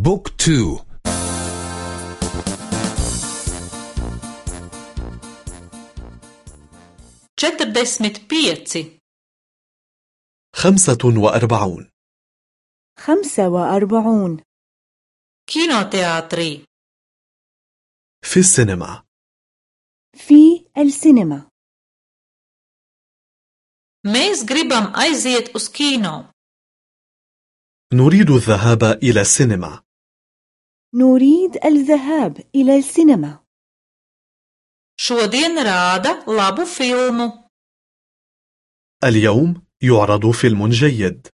بوك تو. četrdesmit pieci خمسة وأربعون. خمسة وأربعون. kinoteātrī في السينما. في السينما. gribam aiziet uz kino نريد الذهاب إلى السينما. نريد الذهاب إلى السينما. šodien rāda labu filmu اليوم يعرض فيلم جيد.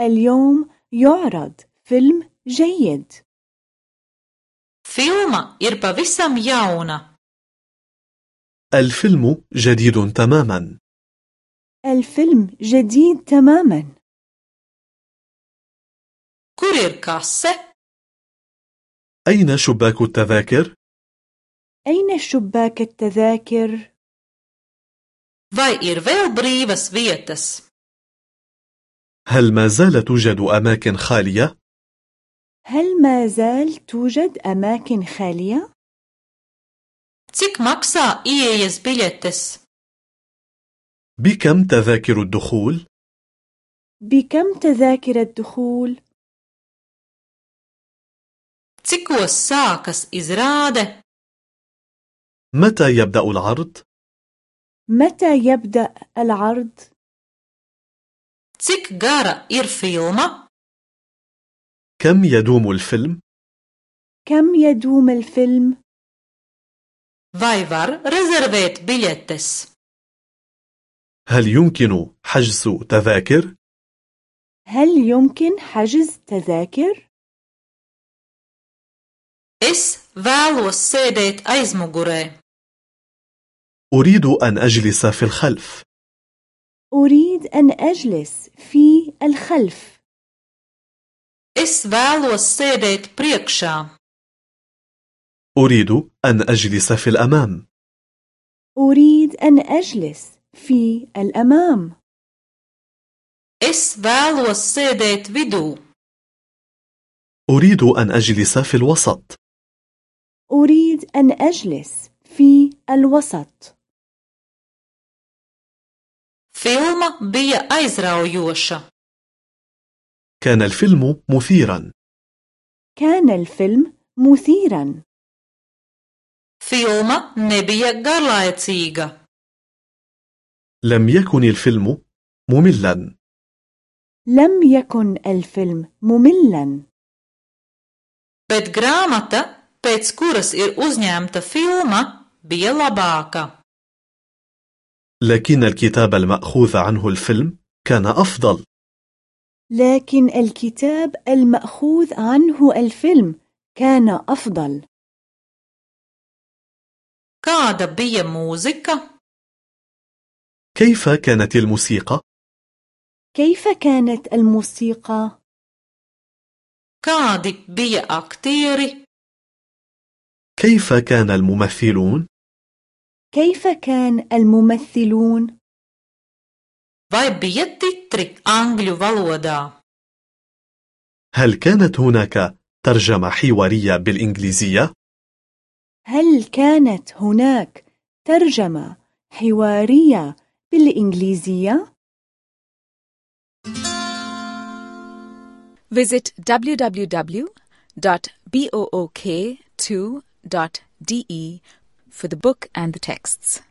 اليوم يعرض فيلم جيد. filma ir pavisam jauna الفيلم جديد تماما. الفيلم جديد تماما. kur ir kase أين شباك التذاكر؟ أين شباك التذاكر؟ vai ir vēl brīvas vietas هل ما زال توجد أماكن خالية؟ هل ما زال توجد أماكن خالية؟ cik maksā ieejas biļetes بكم تذاكر الدخول؟ بكم تذاكر الدخول؟ Cikos sākas izrāde متى يبدأ العرض؟ متى يبدأ العرض؟ cik gara ir filma كم يدوم الفيلم؟ كم يدوم الفيلم؟ vai var rezervēt biļetes هل يمكن حجز تذاكر؟ هل يمكن حجز تذاكر؟ Es vēlos sēdēt aizmugurē. أريد أن أجلس في الخلف. أريد أن أجلس في الخلف. Es vēlos sēdēt priekšā. أريد أن أجلس في الأمام. أريد أن أجلس في الأمام. Es vēlos sēdēt vidū. أريد أن أجلس في الوسط. أريد أن أجلس في الوسط. filma bija aizraujoša كان الفيلم مثيرا. كان الفيلم مثيرا. filma nebija garlaicīga لم يكن الفيلم مملا. لم يكن الفيلم مملا. bet grāmata, pēc kuras ir uzņemta filma, bija labāka. لكن الكتاب المأخوذ عنه الفيلم كان أفضل لكن الكتاب المأخوذ عنه الفيلم كان أفضل Kāda bija mūzika? كيف كانت الموسيقى؟ كيف كانت الموسيقى؟ Kādi bija aktieri? كيف كان الممثلون؟ كيف كان الممثلون؟ Vai bija titri angļu valodā? هل كانت هناك ترجمة حوارية بالإنجليزية؟ هل كانت هناك ترجمة حوارية بالإنجليزية؟ Visit www.book2.de for the book and the texts.